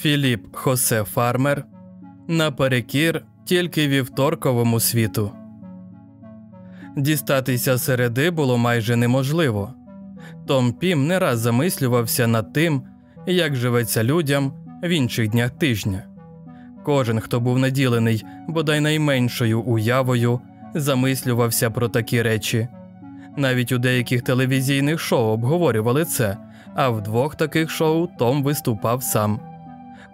Філіп Хосе Фармер наперекір тільки вівторковому світу. Дістатися середи було майже неможливо. Том Пім не раз замислювався над тим, як живеться людям в інших днях тижня. Кожен, хто був наділений бодай найменшою уявою, замислювався про такі речі. Навіть у деяких телевізійних шоу обговорювали це, а в двох таких шоу Том виступав сам.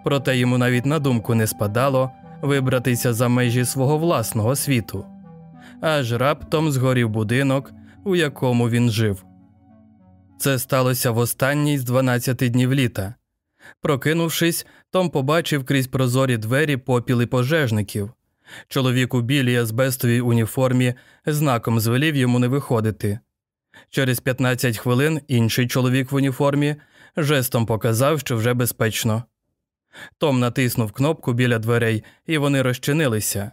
Проте йому навіть на думку не спадало вибратися за межі свого власного світу. Аж раптом згорів будинок, у якому він жив. Це сталося в останній з 12 днів літа. Прокинувшись, Том побачив крізь прозорі двері попіли пожежників. Чоловік у білій азбестовій уніформі знаком звелів йому не виходити. Через 15 хвилин інший чоловік в уніформі жестом показав, що вже безпечно. Том натиснув кнопку біля дверей, і вони розчинилися.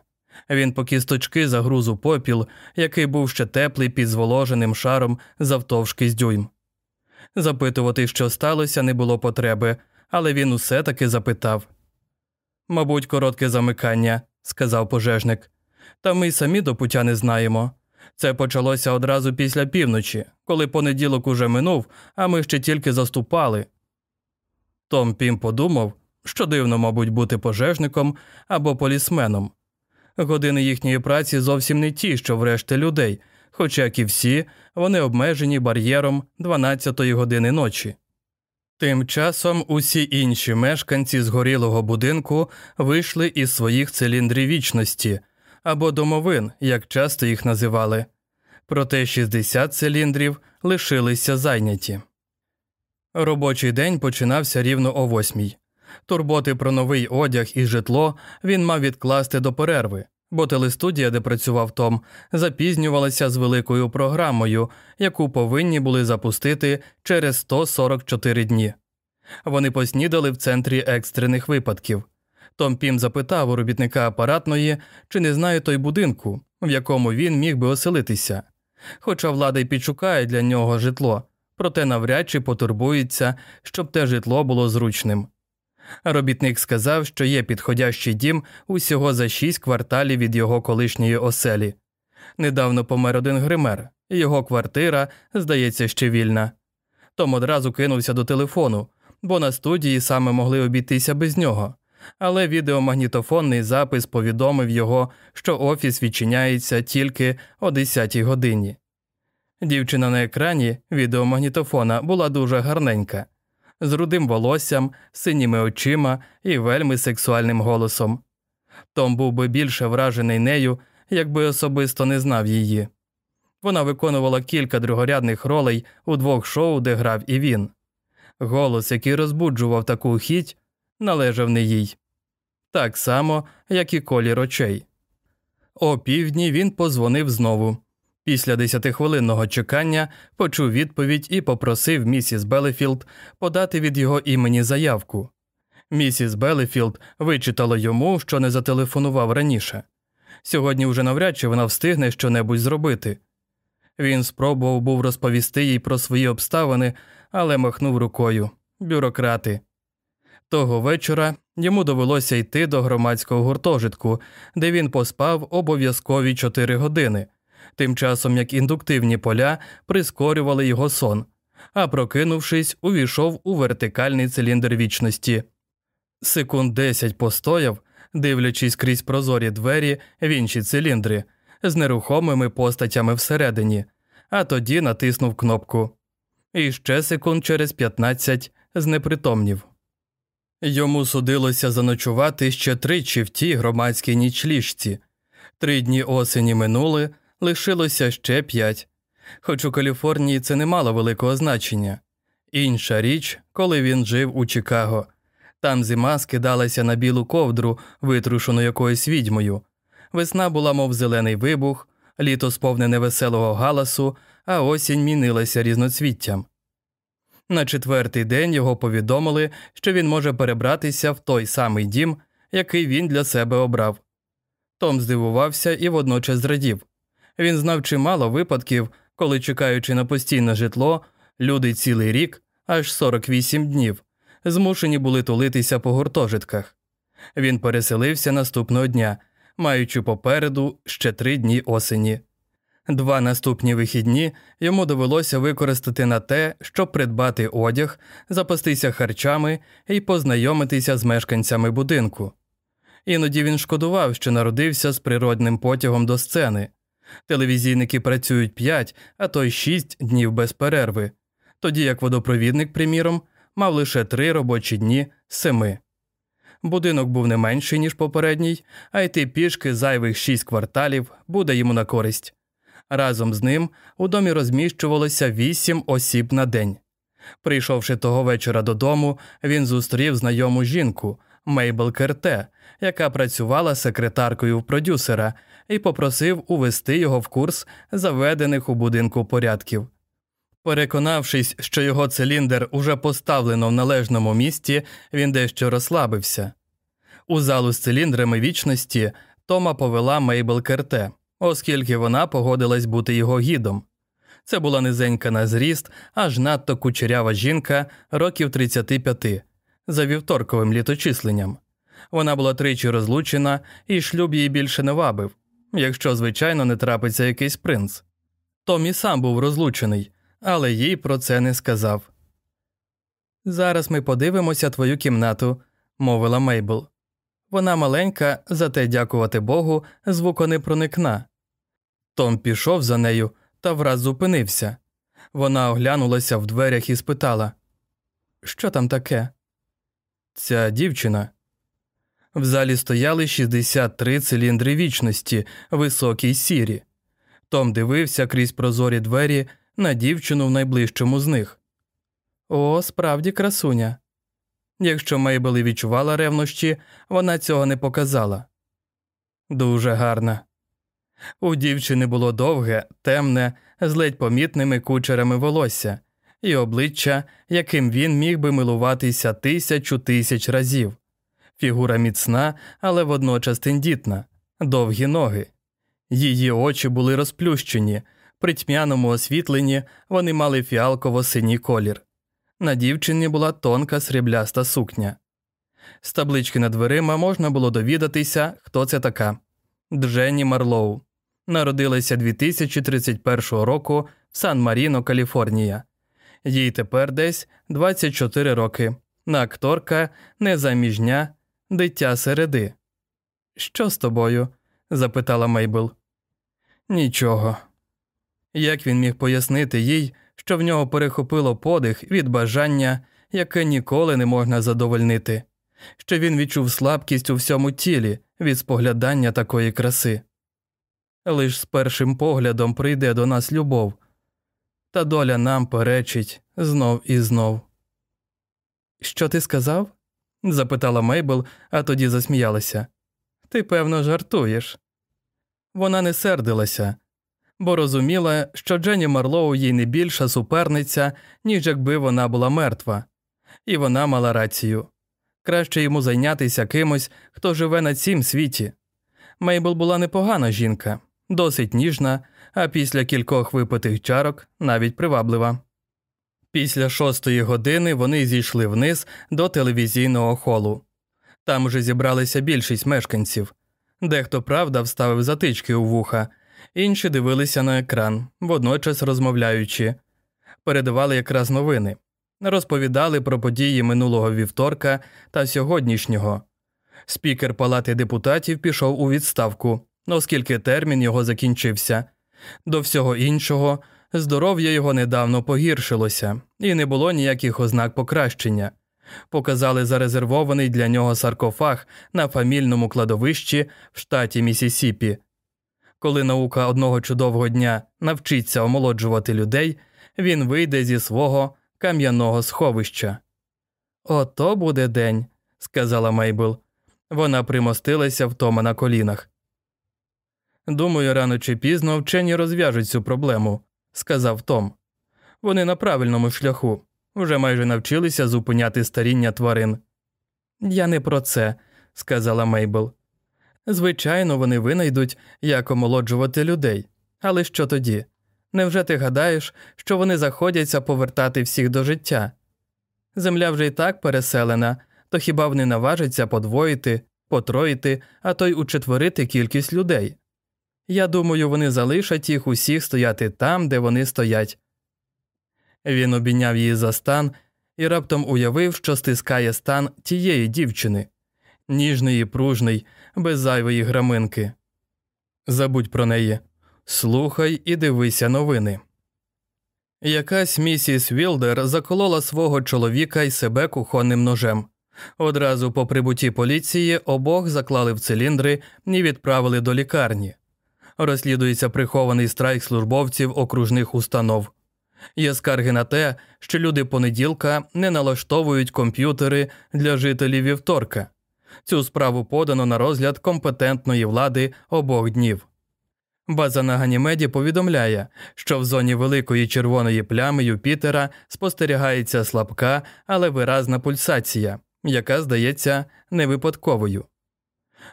Він по кісточки загруз у попіл, який був ще теплий під зволоженим шаром завтовшки з дюйм. Запитувати, що сталося, не було потреби, але він усе таки запитав. Мабуть, коротке замикання, сказав пожежник. Та ми й самі до пуття не знаємо. Це почалося одразу після півночі, коли понеділок уже минув, а ми ще тільки заступали. Том Пім подумав, що дивно, мабуть, бути пожежником або полісменом. Години їхньої праці зовсім не ті, що врешті людей, хоча, як і всі, вони обмежені бар'єром 12-ї години ночі. Тим часом усі інші мешканці згорілого будинку вийшли із своїх циліндрів вічності або домовин, як часто їх називали, проте 60 циліндрів лишилися зайняті. Робочий день починався рівно о восьмій. Турботи про новий одяг і житло він мав відкласти до перерви, бо телестудія, де працював Том, запізнювалася з великою програмою, яку повинні були запустити через 144 дні. Вони поснідали в центрі екстрених випадків. Том Пім запитав у робітника апаратної, чи не знає той будинку, в якому він міг би оселитися. Хоча влада й підшукає для нього житло, проте навряд чи потурбується, щоб те житло було зручним. Робітник сказав, що є підходящий дім усього за шість кварталів від його колишньої оселі. Недавно помер один гример, його квартира, здається, ще вільна. Том одразу кинувся до телефону, бо на студії саме могли обійтися без нього. Але відеомагнітофонний запис повідомив його, що офіс відчиняється тільки о 10-й годині. Дівчина на екрані відеомагнітофона була дуже гарненька з рудим волоссям, синіми очима і вельми сексуальним голосом. Том був би більше вражений нею, якби особисто не знав її. Вона виконувала кілька другорядних ролей у двох шоу, де грав і він. Голос, який розбуджував таку хіть, належав не їй. Так само, як і колір очей. О півдні він позвонив знову. Після десятихвилинного чекання почув відповідь і попросив місіс Белефілд подати від його імені заявку. Місіс Белефілд вичитала йому, що не зателефонував раніше. Сьогодні вже навряд чи вона встигне щонебудь зробити. Він спробував був розповісти їй про свої обставини, але махнув рукою бюрократи. Того вечора йому довелося йти до громадського гуртожитку, де він поспав обов'язкові чотири години тим часом як індуктивні поля прискорювали його сон, а прокинувшись, увійшов у вертикальний циліндр вічності. Секунд десять постояв, дивлячись крізь прозорі двері в інші циліндри з нерухомими постатями всередині, а тоді натиснув кнопку. І ще секунд через 15 знепритомнів. Йому судилося заночувати ще тричі в тій громадській нічліжці. Три дні осені минули, лишилося ще п'ять. Хоч у Каліфорнії це не мало великого значення. Інша річ, коли він жив у Чикаго. Там зима скидалася на білу ковдру, витрушену якоюсь відьмою. Весна була, мов зелений вибух, літо сповнене веселого галасу, а осінь мінилася різноцвіттям. На четвертий день його повідомили, що він може перебратися в той самий дім, який він для себе обрав. Том здивувався і водночас зрадів. Він знав чимало випадків, коли, чекаючи на постійне житло, люди цілий рік, аж 48 днів, змушені були тулитися по гуртожитках. Він переселився наступного дня, маючи попереду ще три дні осені. Два наступні вихідні йому довелося використати на те, щоб придбати одяг, запастися харчами і познайомитися з мешканцями будинку. Іноді він шкодував, що народився з природним потягом до сцени. Телевізійники працюють 5, а то й 6 днів без перерви, тоді як водопровідник, приміром, мав лише 3 робочі дні з 7. Будинок був не менший, ніж попередній, а йти пішки зайвих 6 кварталів буде йому на користь. Разом з ним у домі розміщувалося 8 осіб на день. Прийшовши того вечора додому, він зустрів знайому жінку Мейбл Керте, яка працювала секретаркою в продюсера, і попросив увести його в курс заведених у будинку порядків. Переконавшись, що його циліндр уже поставлено в належному місці, він дещо розслабився. У залу з циліндрами вічності Тома повела Мейбл Керте, оскільки вона погодилась бути його гідом. Це була низенька на зріст, аж надто кучерява жінка років 35, за вівторковим літочисленням. Вона була тричі розлучена, і шлюб її більше не вабив, якщо, звичайно, не трапиться якийсь принц. Том і сам був розлучений, але їй про це не сказав. Зараз ми подивимося твою кімнату, мовила Мейбл. Вона маленька, зате, дякувати Богу, звуко не проникна. Том пішов за нею та враз зупинився. Вона оглянулася в дверях і спитала Що там таке? Ця дівчина. В залі стояли 63 циліндри вічності, високі й сірі. Том дивився крізь прозорі двері на дівчину в найближчому з них. О, справді красуня. Якщо Мейбл і відчувала ревнощі, вона цього не показала. Дуже гарна. У дівчини було довге, темне, з ледь помітними кучерами волосся, і обличчя, яким він міг би милуватися тисячу тисяч разів. Фігура міцна, але водночас тендітна, довгі ноги. Її очі були розплющені, при тьмяному освітленні вони мали фіалково синій колір. На дівчині була тонка срібляста сукня. З таблички над дверима можна було довідатися, хто це така Дженні Марлоу. Народилася 2031 року в Сан Маріно, Каліфорнія. Їй тепер десь 24 роки. На акторка незаміжня, дитя середи. Що з тобою? запитала Мейбл. Нічого. Як він міг пояснити їй, що в нього перехопило подих від бажання, яке ніколи не можна задовольнити, що він відчув слабкість у всьому тілі від споглядання такої краси. Лиш з першим поглядом прийде до нас любов, та доля нам перечить знов і знов. Що ти сказав? Запитала Мейбл, а тоді засміялася. Ти, певно, жартуєш. Вона не сердилася, бо розуміла, що Дженні Марлоу їй не більша суперниця, ніж якби вона була мертва, і вона мала рацію краще йому зайнятися кимось, хто живе на цім світі. Мейбл була непогана жінка, досить ніжна, а після кількох випитих чарок навіть приваблива. Після шостої години вони зійшли вниз до телевізійного холу. Там уже зібралися більшість мешканців. Дехто правда вставив затички у вуха, інші дивилися на екран, водночас розмовляючи, передавали якраз новини, розповідали про події минулого вівторка та сьогоднішнього. Спікер Палати депутатів пішов у відставку, оскільки термін його закінчився. До всього іншого, здоров'я його недавно погіршилося, і не було ніяких ознак покращення. Показали зарезервований для нього саркофаг на фамільному кладовищі в штаті Місісіпі. Коли наука одного чудового дня навчиться омолоджувати людей, він вийде зі свого кам'яного сховища. Ото буде день, сказала Мейбл. Вона примостилася втома на колінах. Думаю, рано чи пізно вчені розв'яжуть цю проблему, сказав Том. Вони на правильному шляху, вже майже навчилися зупиняти старіння тварин. Я не про це, сказала Мейбл. Звичайно, вони винайдуть, як омолоджувати людей. Але що тоді? Невже ти гадаєш, що вони заходяться повертати всіх до життя? Земля вже й так переселена, то хіба вони наважаться подвоїти, потроїти, а то й учетверити кількість людей? Я думаю, вони залишать їх усіх стояти там, де вони стоять. Він обійняв її за стан і раптом уявив, що стискає стан тієї дівчини, ніжний і пружний, без зайвої граминки. Забудь про неї, слухай і дивися новини. Якась місіс Вілдер заколола свого чоловіка і себе кухонним ножем. Одразу по прибутті поліції обох заклали в циліндри і відправили до лікарні. Розслідується прихований страйк службовців окружних установ. Є скарги на те, що люди понеділка не налаштовують комп'ютери для жителів вівторка. Цю справу подано на розгляд компетентної влади обох днів. База на Ганімеді повідомляє, що в зоні великої червоної плями Юпітера спостерігається слабка, але виразна пульсація, яка здається невипадковою.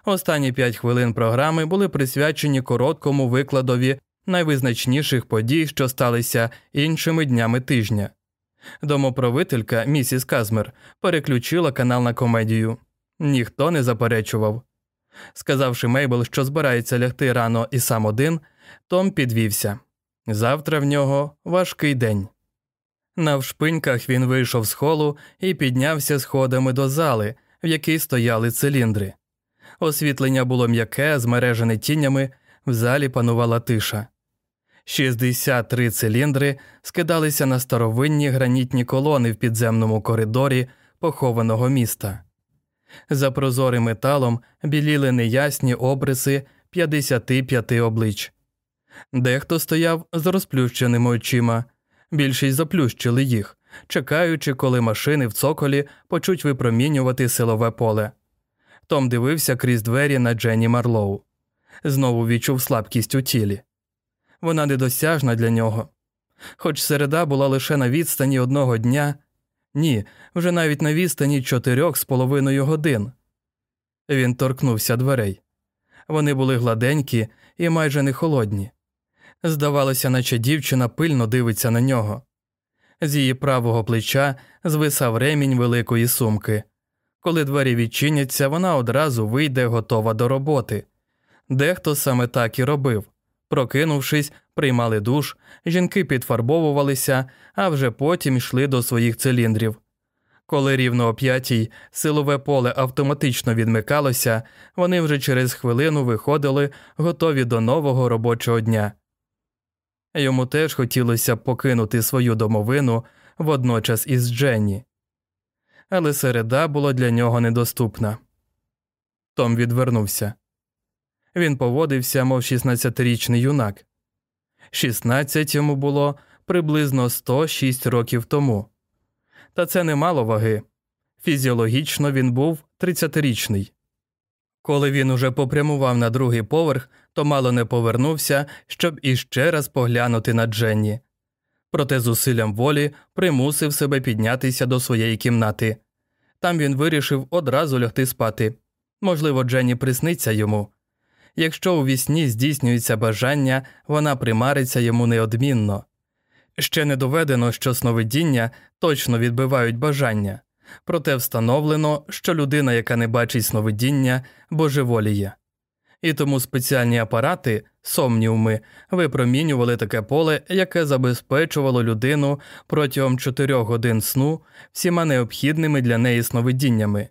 Останні п'ять хвилин програми були присвячені короткому викладові найвизначніших подій, що сталися іншими днями тижня. Домоправителька місіс Казмер переключила канал на комедію. Ніхто не заперечував. Сказавши Мейбл, що збирається лягти рано і сам один, Том підвівся. Завтра в нього важкий день. На вшпиньках він вийшов з холу і піднявся сходами до зали, в якій стояли циліндри. Освітлення було м'яке, змережене тінями, в залі панувала тиша. 63 циліндри скидалися на старовинні гранітні колони в підземному коридорі похованого міста. За прозорим металом біліли неясні обриси 55 облич. Дехто стояв з розплющеними очима, більшість заплющили їх, чекаючи, коли машини в цоколі почуть випромінювати силове поле. Том дивився крізь двері на Дженні Марлоу. Знову відчув слабкість у тілі. Вона недосяжна для нього. Хоч середа була лише на відстані одного дня, ні, вже навіть на відстані чотирьох з половиною годин. Він торкнувся дверей. Вони були гладенькі і майже не холодні. Здавалося, наче дівчина пильно дивиться на нього. З її правого плеча звисав ремінь великої сумки. Коли двері відчиняться, вона одразу вийде готова до роботи. Дехто саме так і робив. Прокинувшись, приймали душ, жінки підфарбовувалися, а вже потім йшли до своїх циліндрів. Коли рівно о п'ятій силове поле автоматично відмикалося, вони вже через хвилину виходили, готові до нового робочого дня. Йому теж хотілося покинути свою домовину водночас із Дженні. Але середа була для нього недоступна. Том відвернувся. Він поводився, мов 16-річний юнак. 16 йому було приблизно 106 років тому. Та це не мало ваги. Фізіологічно він був 30-річний. Коли він уже попрямував на другий поверх, то мало не повернувся, щоб іще раз поглянути на Дженні. Проте зусиллям волі примусив себе піднятися до своєї кімнати. Там він вирішив одразу лягти спати. Можливо, Дженні присниться йому. Якщо у вісні здійснюється бажання, вона примариться йому неодмінно. Ще не доведено, що сновидіння точно відбивають бажання, проте встановлено, що людина, яка не бачить сновидіння, божеволіє. І тому спеціальні апарати, сомніуми, випромінювали таке поле, яке забезпечувало людину протягом 4 годин сну всіма необхідними для неї сновидіннями.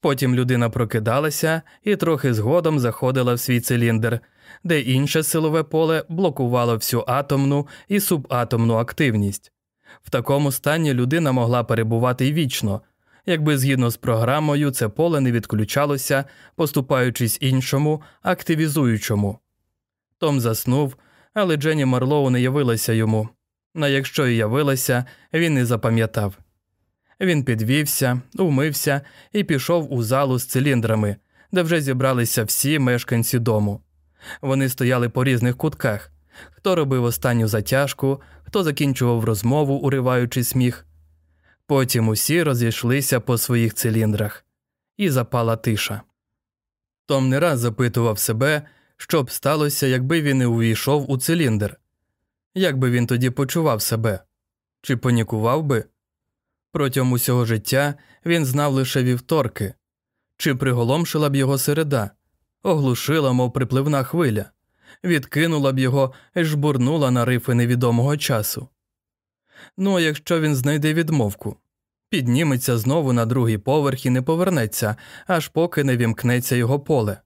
Потім людина прокидалася і трохи згодом заходила в свій циліндр, де інше силове поле блокувало всю атомну і субатомну активність. В такому стані людина могла перебувати й вічно, якби згідно з програмою це поле не відключалося, поступаючись іншому, активізуючому. Том заснув, але Дженні Марлоу не явилася йому. А якщо й явилася, він не запам'ятав. Він підвівся, умився і пішов у залу з циліндрами, де вже зібралися всі мешканці дому. Вони стояли по різних кутках хто робив останню затяжку, хто закінчував розмову, уриваючи сміх. Потім усі розійшлися по своїх циліндрах, і запала тиша. Том не раз запитував себе, що б сталося, якби він не увійшов у циліндр, як би він тоді почував себе, чи панікував би? Протягом усього життя він знав лише вівторки, чи приголомшила б його середа, оглушила, мов припливна хвиля, відкинула б його і жбурнула на рифи невідомого часу. Ну а якщо він знайде відмовку, підніметься знову на другий поверх і не повернеться, аж поки не вімкнеться його поле.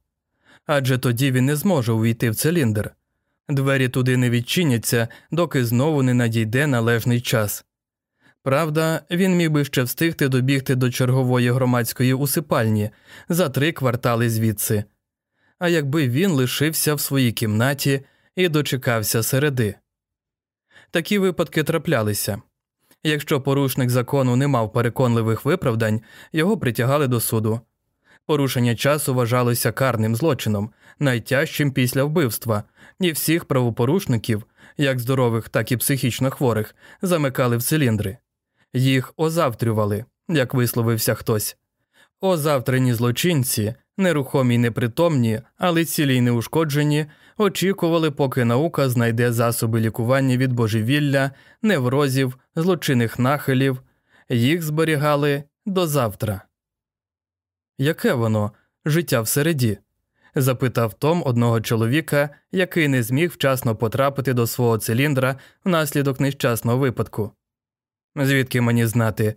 Адже тоді він не зможе увійти в циліндр. Двері туди не відчиняться, доки знову не надійде належний час. Правда, він міг би ще встигти добігти до чергової громадської усипальні за три квартали звідси. А якби він лишився в своїй кімнаті і дочекався середи. Такі випадки траплялися. Якщо порушник закону не мав переконливих виправдань, його притягали до суду. Порушення часу вважалося карним злочином, найтяжчим після вбивства, і всіх правопорушників, як здорових, так і психічно хворих, замикали в циліндри. Їх озавтрювали, як висловився хтось. Озавтрені злочинці, нерухомі й непритомні, але цілі й неушкоджені, очікували, поки наука знайде засоби лікування від божевілля, неврозів, злочинних нахилів, їх зберігали до завтра. Яке воно життя всереді? запитав Том одного чоловіка, який не зміг вчасно потрапити до свого циліндра внаслідок нещасного випадку. Звідки мені знати?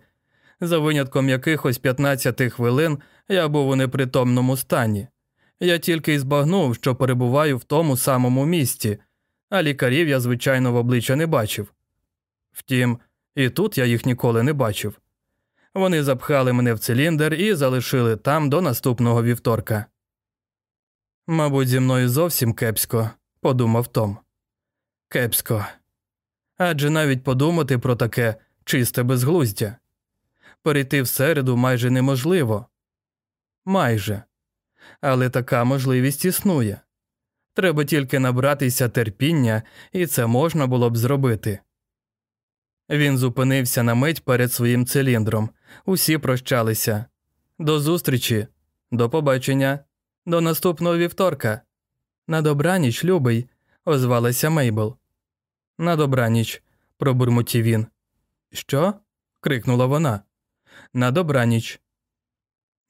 За винятком якихось 15 хвилин я був у непритомному стані. Я тільки й збагнув, що перебуваю в тому самому місці, а лікарів я, звичайно, в обличчя не бачив. Втім, і тут я їх ніколи не бачив. Вони запхали мене в циліндр і залишили там до наступного вівторка. Мабуть, зі мною зовсім кепсько, подумав Том. Кепсько. Адже навіть подумати про таке чисте безглуздя. Перейти в середу майже неможливо. Майже. Але така можливість існує. Треба тільки набратися терпіння, і це можна було б зробити. Він зупинився на мить перед своїм циліндром. Усі прощалися. До зустрічі, до побачення, до наступного вівторка. На добраніч, любий, озвалася Мейбл. На добраніч, пробурмотів він. Що? крикнула вона. На добраніч.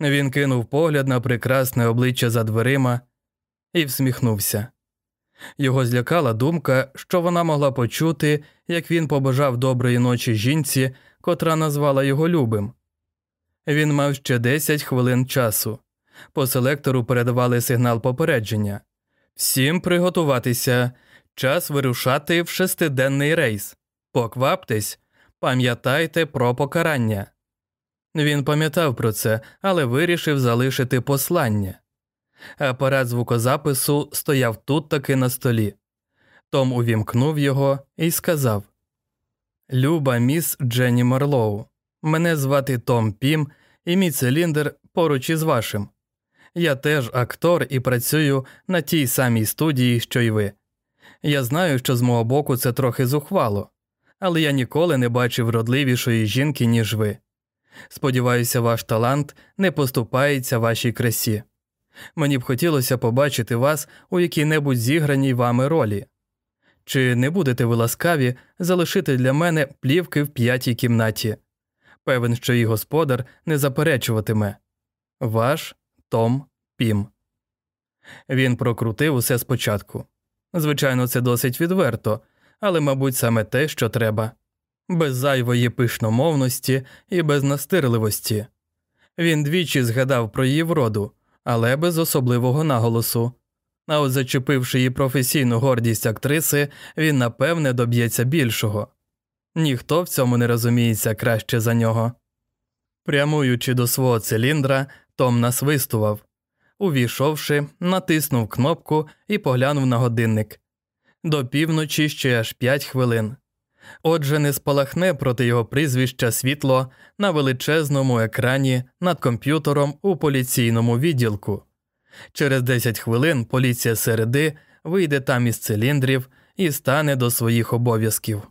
Він кинув погляд на прекрасне обличчя за дверима і всміхнувся. Його злякала думка, що вона могла почути, як він побажав доброї ночі жінці, котра назвала його любим. Він мав ще 10 хвилин часу. По селектору передавали сигнал попередження. Всім приготуватися, час вирушати в шестиденний рейс. Покваптесь, пам'ятайте про покарання. Він пам'ятав про це, але вирішив залишити послання. Апарат звукозапису стояв тут таки на столі. Том увімкнув його і сказав Люба міс Дженні Марлоу. Мене звати Том Пім, і мій циліндр поруч із вашим. Я теж актор і працюю на тій самій студії, що й ви. Я знаю, що з мого боку це трохи зухвало, але я ніколи не бачив родливішої жінки, ніж ви. Сподіваюся, ваш талант не поступається вашій красі. Мені б хотілося побачити вас у якій-небудь зіграній вами ролі. Чи не будете ви ласкаві залишити для мене плівки в п'ятій кімнаті? Певен, що її господар не заперечуватиме. Ваш Том Пім. Він прокрутив усе спочатку. Звичайно, це досить відверто, але, мабуть, саме те, що треба, без зайвої пишномовності і без настирливості. Він двічі згадав про її вроду, але без особливого наголосу. А от зачепивши її професійну гордість актриси, він напевне доб'ється більшого. Ніхто в цьому не розуміється краще за нього. Прямуючи до свого циліндра, Том насвистував. Увійшовши, натиснув кнопку і поглянув на годинник. До півночі ще аж п'ять хвилин. Отже, не спалахне проти його прізвища світло на величезному екрані над комп'ютером у поліційному відділку. Через 10 хвилин поліція середи вийде там із циліндрів і стане до своїх обов'язків.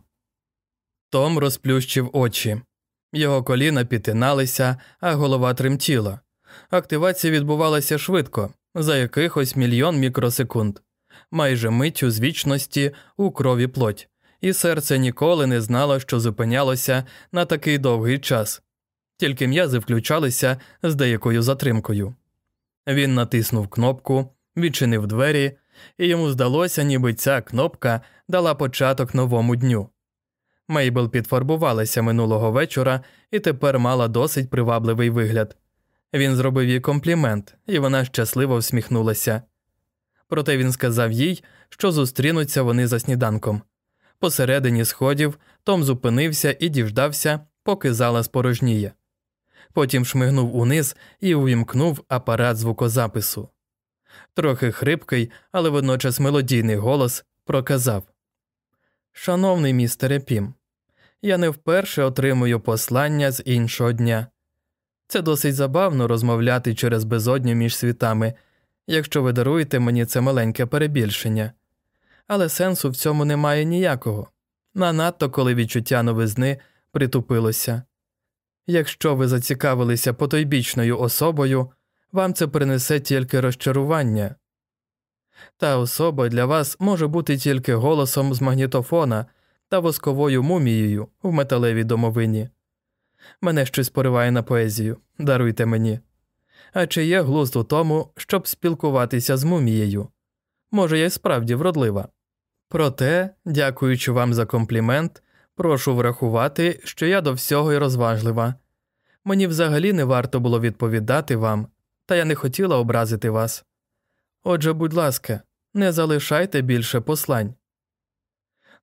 Том розплющив очі. Його коліна підтиналися, а голова тремтіла. Активація відбувалася швидко, за якихось мільйон мікросекунд, майже миттю з вічності у крові плоть, і серце ніколи не знало, що зупинялося на такий довгий час, тільки м'язи включалися з деякою затримкою. Він натиснув кнопку, відчинив двері, і йому здалося, ніби ця кнопка дала початок новому дню. Мейбл підфарбувалася минулого вечора і тепер мала досить привабливий вигляд. Він зробив їй комплімент, і вона щасливо всміхнулася. Проте він сказав їй, що зустрінуться вони за сніданком. Посередині сходів Том зупинився і діждався, поки зала спорожніє. Потім шмигнув униз і увімкнув апарат звукозапису. Трохи хрипкий, але водночас мелодійний голос проказав Шановний містере Пім, я не вперше отримую послання з іншого дня. Це досить забавно розмовляти через безодню між світами, якщо ви даруєте мені це маленьке перебільшення. Але сенсу в цьому немає ніякого, нанадто коли відчуття новизни притупилося. Якщо ви зацікавилися потойбічною особою, вам це принесе тільки розчарування. Та особа для вас може бути тільки голосом з магнітофона та восковою мумією в металевій домовині. Мене щось пориває на поезію, даруйте мені. А чи є глузд у тому, щоб спілкуватися з мумією? Може, я й справді вродлива. Проте, дякуючи вам за комплімент, прошу врахувати, що я до всього й розважлива. Мені взагалі не варто було відповідати вам, та я не хотіла образити вас. Отже, будь ласка, не залишайте більше послань.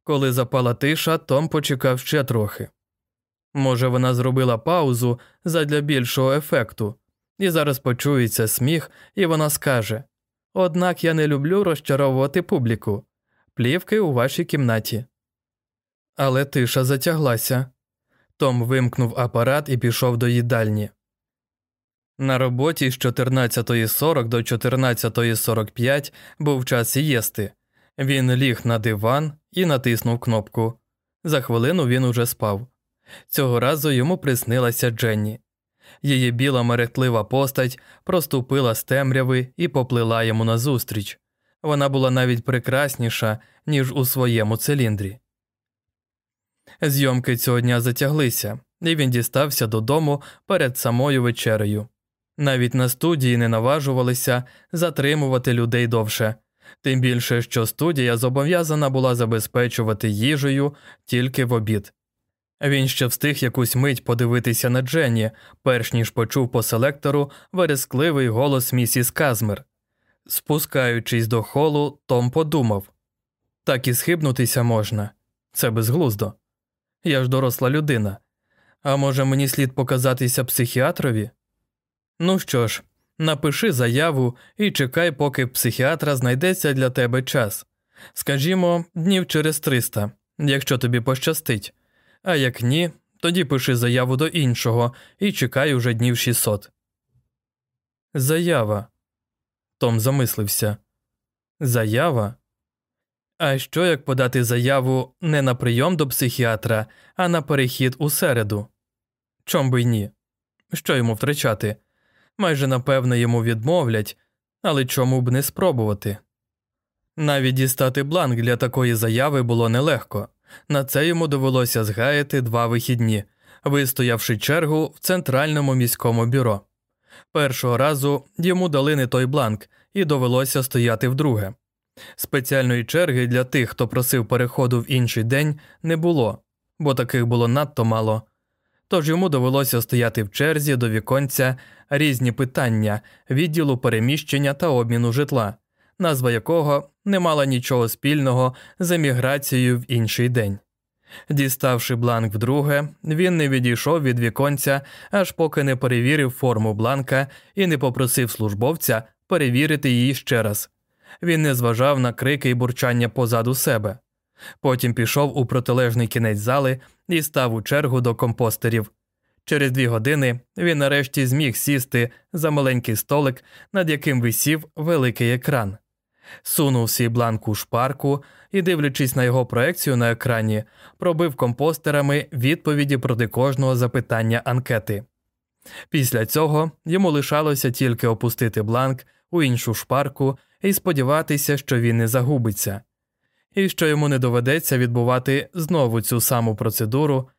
Коли запала тиша, Том почекав ще трохи. Може, вона зробила паузу задля більшого ефекту, і зараз почується сміх, і вона скаже Однак я не люблю розчаровувати публіку. Плівки у вашій кімнаті. Але тиша затяглася. Том вимкнув апарат і пішов до їдальні. На роботі з 14.40 до 14.45 був час їсти. Він ліг на диван і натиснув кнопку. За хвилину він уже спав. Цього разу йому приснилася Дженні. Її біла мерехтлива постать проступила з темряви і поплила йому назустріч. Вона була навіть прекрасніша, ніж у своєму циліндрі. Зйомки цього дня затяглися, і він дістався додому перед самою вечерею. Навіть на студії не наважувалися затримувати людей довше, тим більше, що студія зобов'язана була забезпечувати їжею тільки в обід. Він ще встиг якусь мить подивитися на Дженні, перш ніж почув по селектору верескливий голос місіс Казмер. Спускаючись до холу, Том подумав так і схибнутися можна, це безглуздо. Я ж доросла людина. А може, мені слід показатися психіатрові? Ну що ж, напиши заяву і чекай, поки психіатра знайдеться для тебе час. Скажімо, днів через 300, якщо тобі пощастить. А як ні, тоді пиши заяву до іншого і чекай уже днів 600. Заява. Том замислився. Заява? А що як подати заяву не на прийом до психіатра, а на перехід у середу? Чом би й ні? Що йому втрачати? Майже напевне йому відмовлять, але чому б не спробувати? Навіть дістати бланк для такої заяви було нелегко. На це йому довелося згаяти два вихідні, вистоявши чергу в центральному міському бюро. Першого разу йому дали не той бланк, і довелося стояти вдруге. Спеціальної черги для тих, хто просив переходу в інший день, не було, бо таких було надто мало. Тож йому довелося стояти в черзі до віконця різні питання відділу переміщення та обміну житла, назва якого не мала нічого спільного з еміграцією в інший день. Діставши бланк вдруге, він не відійшов від віконця, аж поки не перевірив форму бланка і не попросив службовця перевірити її ще раз. Він не зважав на крики і бурчання позаду себе. Потім пішов у протилежний кінець зали і став у чергу до компостерів. Через дві години він нарешті зміг сісти за маленький столик, над яким висів великий екран. Сунув свій бланк у шпарку і, дивлячись на його проекцію на екрані, пробив компостерами відповіді проти кожного запитання анкети. Після цього йому лишалося тільки опустити бланк у іншу шпарку і сподіватися, що він не загубиться. і що йому не доведеться відбувати знову цю саму процедуру